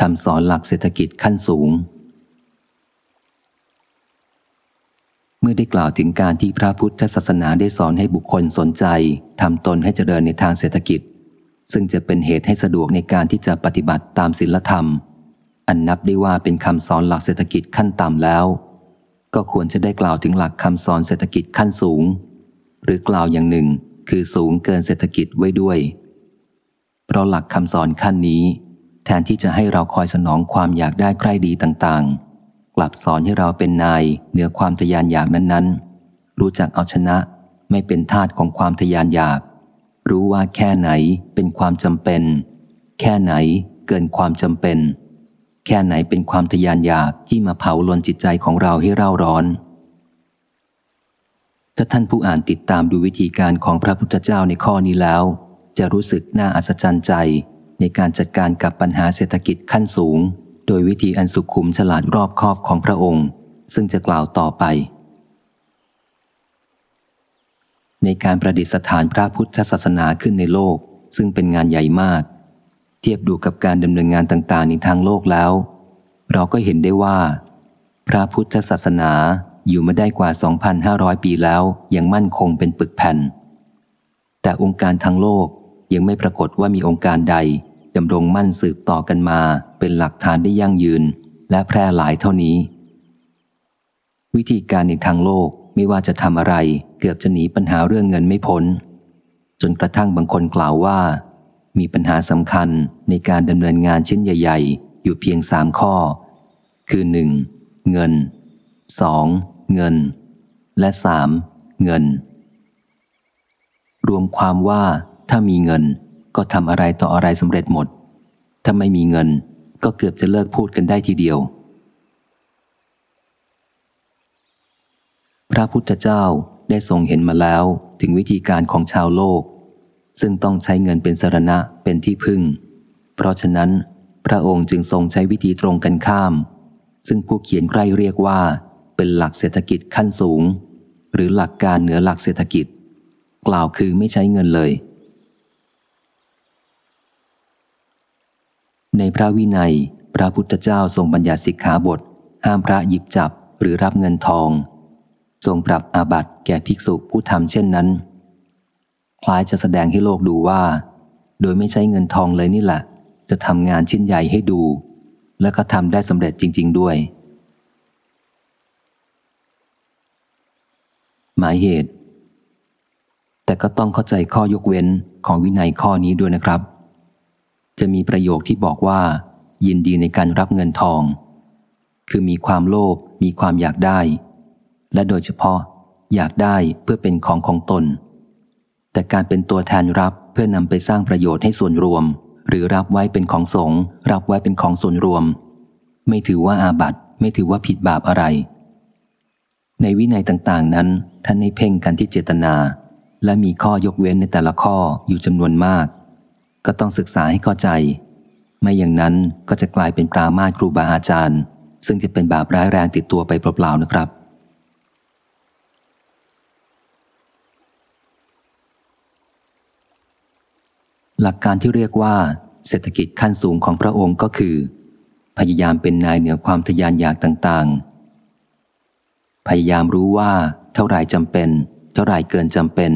คำสอนหลักเศรษฐกิจขั้นสูง เมื่อได้กล่าวถึงการที่พระพุทธศาสนาได้สอนให้บุคคลสนใจทำตนให้เจริญในทางเศรษฐกิจ ซึ่งจะเป็นเหตุให้สะดวกในการที่จะปฏิบัติตามศีลธรรม อันนับได้ว่าเป็นคำสอนหลักเศรษฐกิจขั้นต่ำแล้ว ก็ควรจะได้กล่าวถึงหลักคำสอนเศรษฐกิจขั้นสูง หรือกล่าวอย่างหนึ่งคือสูงเกินเศรษฐกิจไว้ด้วย เพราะหลักคำสอนขั้นนี้ แทนที่จะให้เราคอยสนองความอยากได้ใกล้ดีต่างๆ กลับสอนให้เราเป็นนายเหนือความทยานอยากนั้นๆ รู้จักเอาชนะไม่เป็นทาตของความทยานอยาก รู้ว่าแค่ไหนเป็นความจำเป็น แค่ไหนเกินความจำเป็น แค่ไหนเป็นความทยานอยากที่มาเผาลนจิตใจของเราให้เร่าร้อน ถ้าท่านผู้อ่านติดตามดูวิธีการของพระพุทธเจ้าในข้อนี้แล้ว จะรู้สึกน่าอัศจรรย์ใจ ในการจัดการกับปัญหาเศรษฐกิจขั้นสูง โดยวิธีอันสุขุมฉลาดรอบคอบของพระองค์ ซึ่งจะกล่าวต่อไป ในการประดิษฐานพระพุทธศาสนาขึ้นในโลก ซึ่งเป็นงานใหญ่มาก เทียบดูกับการดำเนินงานต่างๆ ในทางโลกแล้ว เราก็เห็นได้ว่า พระพุทธศาสนาอยู่มาได้กว่า 2,500 ปีแล้วยังมั่นคงเป็นปึกแผ่น แต่องค์การทางโลกยังไม่ปรากฏว่ามีองค์การใด ดำรงมั่นสืบต่อกันมาเป็นหลักฐานได้ยั่งยืน และแพร่หลายเท่านี้ วิธีการในทางโลกไม่ว่าจะทำอะไร เกือบจะหนีปัญหาเรื่องเงินไม่พ้น จนกระทั่งบางคนกล่าวว่า มีปัญหาสำคัญในการดำเนินงานชิ้นใหญ่ ๆ อยู่เพียงสามข้อ คือหนึ่งเงินสองเงิน และสามเงิน รวมความว่าถ้ามีเงิน ก็ทำอะไรต่ออะไรสำเร็จหมด ถ้าไม่มีเงินก็เกือบจะเลิกพูดกันได้ทีเดียว พระพุทธเจ้าได้ทรงเห็นมาแล้วถึงวิธีการของชาวโลก ซึ่งต้องใช้เงินเป็นสรณะเป็นที่พึ่ง เพราะฉะนั้น พระองค์จึงทรงใช้วิธีตรงกันข้าม ซึ่งผู้เขียนใกล้เรียกว่า เป็นหลักเศรษฐกิจขั้นสูง หรือหลักการเหนือหลักเศรษฐกิจ กล่าวคือไม่ใช้เงินเลย ในพระวินัย พระพุทธเจ้าทรงบัญญัติสิกขาบท ห้ามพระหยิบจับหรือรับเงินทอง ทรงปรับอาบัติแก่ภิกษุผู้ทำเช่นนั้น คล้ายจะแสดงให้โลกดูว่า โดยไม่ใช้เงินทองเลยนี่แหละ จะทำงานชิ้นใหญ่ให้ดู และก็ทำได้สำเร็จจริง ๆ ด้วย หมายเหตุ แต่ก็ต้องเข้าใจข้อยกเว้นของวินัยข้อนี้ด้วยนะครับ จะมีประโยคที่บอกว่า ยินดีในการรับเงินทอง คือมีความโลภมีความอยากได้ และโดยเฉพาะ อยากได้เพื่อเป็นของของตน แต่การเป็นตัวแทนรับเพื่อนำไปสร้างประโยชน์ให้ส่วนรวม หรือรับไว้เป็นของสงรับไว้เป็นของส่วนรวม ไม่ถือว่าอาบัติไม่ถือว่าผิดบาปอะไร ในวินัยต่างๆนั้นท่านให้เพ่งกันที่เจตนา และมีข้อยกเว้นในแต่ละข้ออยู่จำนวนมาก ก็ต้องศึกษาให้เข้าใจ ไม่อย่างนั้นก็จะกลายเป็นปรามาครูบาอาจารย์ ซึ่งจะเป็นบาปร้ายแรงติดตัวไปเปล่าๆนะครับ หลักการที่เรียกว่าเศรษฐกิจขั้นสูงของพระองค์ก็คือ พยายามเป็นนายเหนือความทยานอยากต่างๆ พยายามรู้ว่าเท่าไรจำเป็น เท่าไรเกินจำเป็น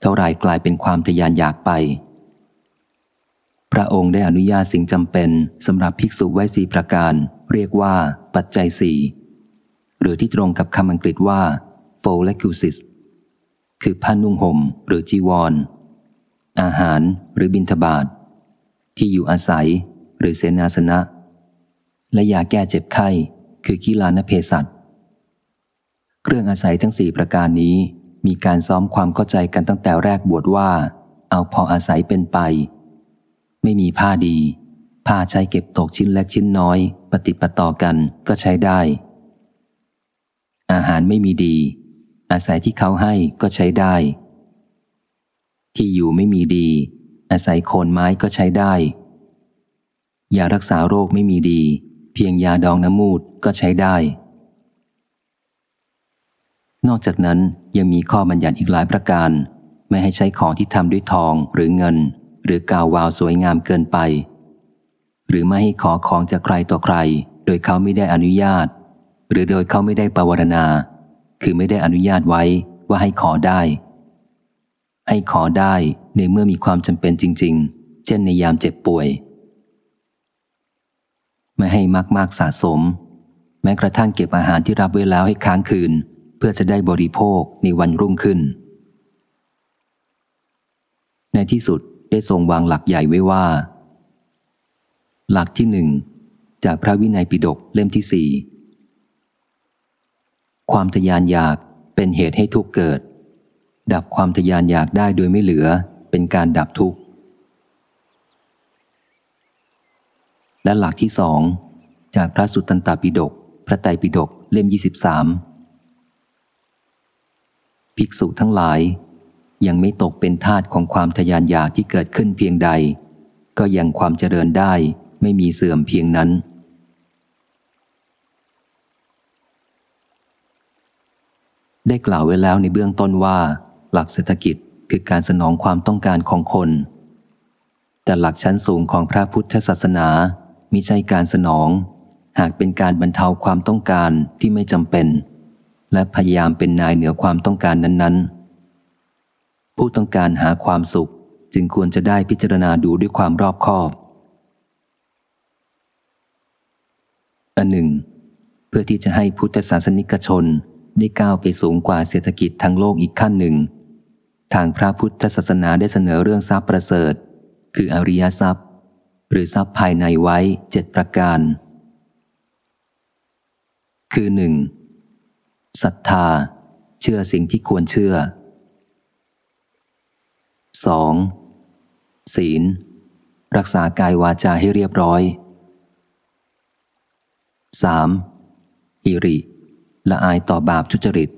เท่าไรกลายเป็นความทยานอยากไป ระองค์ได้อนุญาตสิ่งจำเป็นสำหรับภิกษุไว้สีประการ เรียกว่า ปัจจัยสี่หรือที่ตรงกับคำอังกฤษว่า f o l e c u s i s คือผ้านุ่งห่มหรือจีวรอาหารหรือบินทบาทที่อยู่อาศัยหรือเสนาสนะ และยาแก้เจ็บไข้ คือกีฬานเพสัตเครื่องอาศัยทั้งสี่ประการนี้มีการซ้อมความเข้าใจกันตั้งแต่แรกบวชว่า เอาพออาศัยเป็นไป ไม่มีผ้าดี ผ้าใช้เก็บตกชิ้นเล็กชิ้นน้อย ปฏิปต่อกันก็ใช้ได้ อาหารไม่มีดี อาศัยที่เขาให้ก็ใช้ได้ ที่อยู่ไม่มีดี อาศัยโคนไม้ก็ใช้ได้ยารักษาโรคไม่มีดี เพียงยาดองน้ำมูดก็ใช้ได้ นอกจากนั้นยังมีข้อบัญญัติอีกหลายประการ ไม่ให้ใช้ของที่ทำด้วยทองหรือเงิน หรือกาววาวสวยงามเกินไป หรือไม่ให้ขอของจากใครต่อใคร โดยเขาไม่ได้อนุญาต หรือโดยเขาไม่ได้ปวารณา คือไม่ได้อนุญาตไว้ว่าให้ขอได้ ให้ขอได้ในเมื่อมีความจำเป็นจริง ๆ เช่นในยามเจ็บป่วย ไม่ให้มากมากสะสม แม้กระทั่งเก็บอาหารที่รับไว้แล้วให้ค้างคืน เพื่อจะได้บริโภคในวันรุ่งขึ้น ในที่สุด ได้ทรงวางหลักใหญ่ไว้ว่า หลักที่หนึ่งจากพระวินัยปิฎกเล่มที่สี่ความทยานอยากเป็นเหตุให้ทุกเกิด ดับความทยานอยากได้โดยไม่เหลือเป็นการดับทุกข์ และหลักที่สองจากพระสุตตันตปิฎกพระไตรปิฎกเล่ม 23 ภิกษุทั้งหลาย ยังไม่ตกเป็นทาตของความทยานอยากที่เกิดขึ้นเพียงใด ก็ยังความเจริญได้ไม่มีเสื่อมเพียงนั้น ได้กล่าวไว้แล้วในเบื้องต้นว่า หลักเศรษฐกิจคือการสนองความต้องการของคน แต่หลักชั้นสูงของพระพุทธศาสนามิใช่การสนอง หากเป็นการบรรเทาความต้องการที่ไม่จำเป็น และพยายามเป็นนายเหนือความต้องการนั้นๆ ผู้ต้องการหาความสุขจึงควรจะได้พิจารณาดูด้วยความรอบคอบ อันหนึ่ง เพื่อที่จะให้พุทธศาสนิกชนได้ก้าวไปสูงกว่าเศรษฐกิจทั้งโลกอีกขั้นหนึ่ง ทางพระพุทธศาสนาได้เสนอเรื่องทรัพย์ประเสริฐ คืออริยทรัพย์ หรือทรัพย์ภายในไว้เจ็ดประการ คือหนึ่งศรัทธา เชื่อสิ่งที่ควรเชื่อ 2. ศีล รักษากายวาจาให้เรียบร้อย 3. อิริ ละอายต่อบาปทุจริต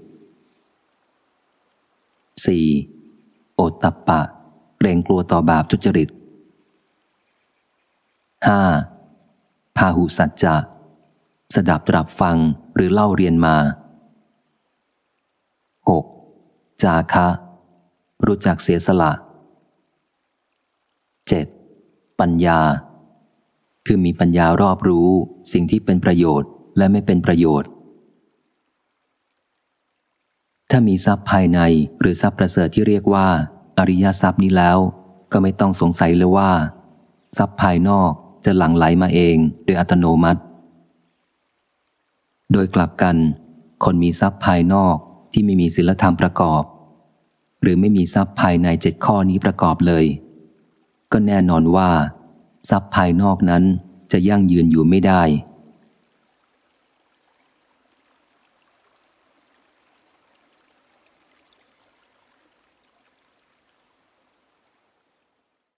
4. โอตัปปะ เกรงกลัวต่อบาปทุจริต 5. พาหุสัจจะ สดับตรับฟังหรือเล่าเรียนมา 6. จาคะ รู้จักเสียสละ 7. ปัญญา คือมีปัญญารอบรู้สิ่งที่เป็นประโยชน์และไม่เป็นประโยชน์ ถ้ามีทรัพย์ภายในหรือทรัพย์ประเสริฐที่เรียกว่า อริยทรัพย์นี้แล้ว ก็ไม่ต้องสงสัยเลยว่า ทรัพย์ภายนอกจะหลั่งไหลมาเองโดยอัตโนมัติ โดยกลับกัน คนมีทรัพย์ภายนอกที่ไม่มีศีลธรรมประกอบ หรือไม่มีทรัพย์ภายในเจ็ดข้อนี้ประกอบเลย ก็แน่นอนว่า ทรัพย์ภายนอกนั้นจะยั่งยืนอยู่ไม่ได้